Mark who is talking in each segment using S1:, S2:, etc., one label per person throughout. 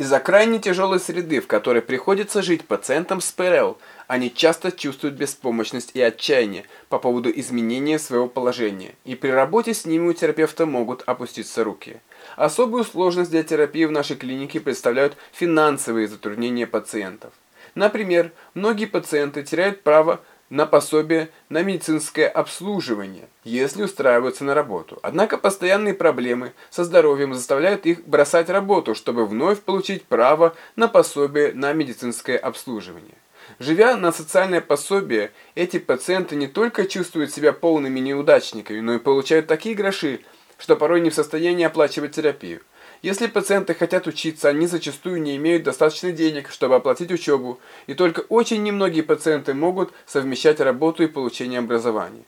S1: Из-за крайне тяжелой среды, в которой приходится жить пациентам с ПРЛ, они часто чувствуют беспомощность и отчаяние по поводу изменения своего положения, и при работе с ними у терапевта могут опуститься руки. Особую сложность для терапии в нашей клинике представляют финансовые затруднения пациентов. Например, многие пациенты теряют право на пособие на медицинское обслуживание, если устраиваются на работу. Однако постоянные проблемы со здоровьем заставляют их бросать работу, чтобы вновь получить право на пособие на медицинское обслуживание. Живя на социальное пособие, эти пациенты не только чувствуют себя полными неудачниками, но и получают такие гроши, что порой не в состоянии оплачивать терапию. Если пациенты хотят учиться, они зачастую не имеют достаточно денег, чтобы оплатить учебу, и только очень немногие пациенты могут совмещать работу и получение образования.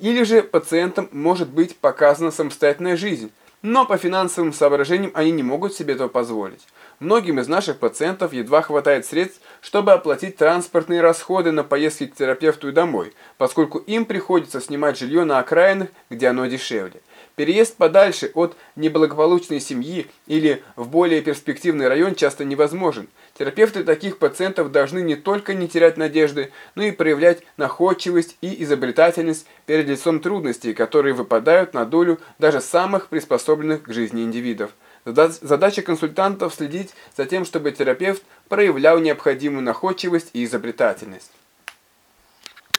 S1: Или же пациентам может быть показана самостоятельная жизнь, но по финансовым соображениям они не могут себе этого позволить. Многим из наших пациентов едва хватает средств, чтобы оплатить транспортные расходы на поездки к терапевту и домой, поскольку им приходится снимать жилье на окраинах, где оно дешевле. Переезд подальше от неблагополучной семьи или в более перспективный район часто невозможен. Терапевты таких пациентов должны не только не терять надежды, но и проявлять находчивость и изобретательность перед лицом трудностей, которые выпадают на долю даже самых приспособленных к жизни индивидов. Задача консультантов следить за тем, чтобы терапевт проявлял необходимую находчивость и изобретательность.